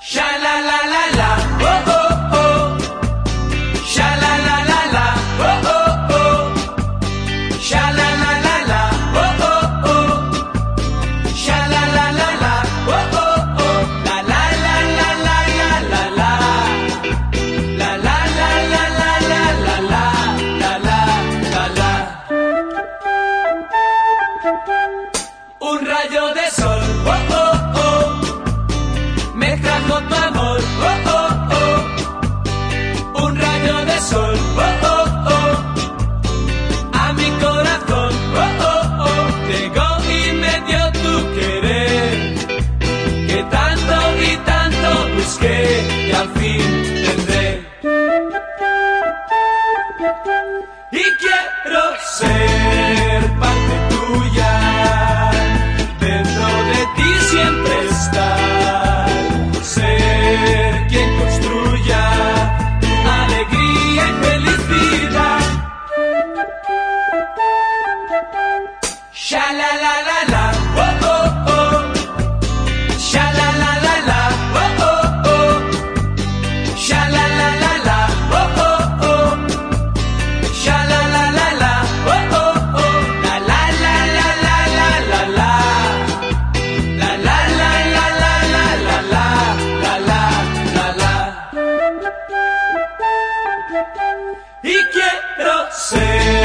Sha la la la la, oh oh oh. Sha la la la la, oh oh oh. Sha la la la la, oh oh oh. Sha la la la la, oh oh oh. La la la la la la la la. La la la la la la la la la la la. Un rayo de sol. y quiero ser.